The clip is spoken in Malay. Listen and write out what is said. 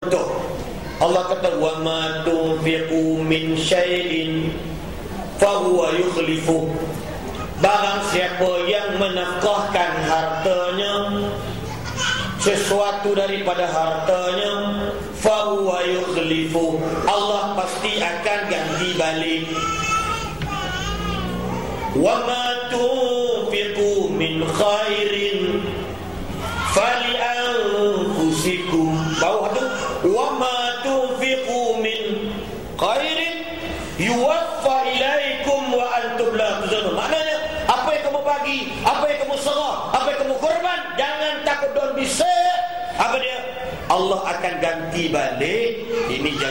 contoh Allah kata wa ma tunfiqu min syai'in fa huwa yukhlifu. Barang siapa yang menafkahkan hartanya sesuatu daripada hartanya fa huwa yukhlifu Allah pasti akan ganti balik. Wa ma tunfiqu min khairin fali anfusikum bawah tu wa ma tunfiqu min khairin yuwaffa ilaikum wa antum la tuzlamun. Maknanya apa yang kamu bagi apa yang kamu serah apa yang kamu korban jangan takut don't be sad apa dia? Allah akan ganti balik. Ini janji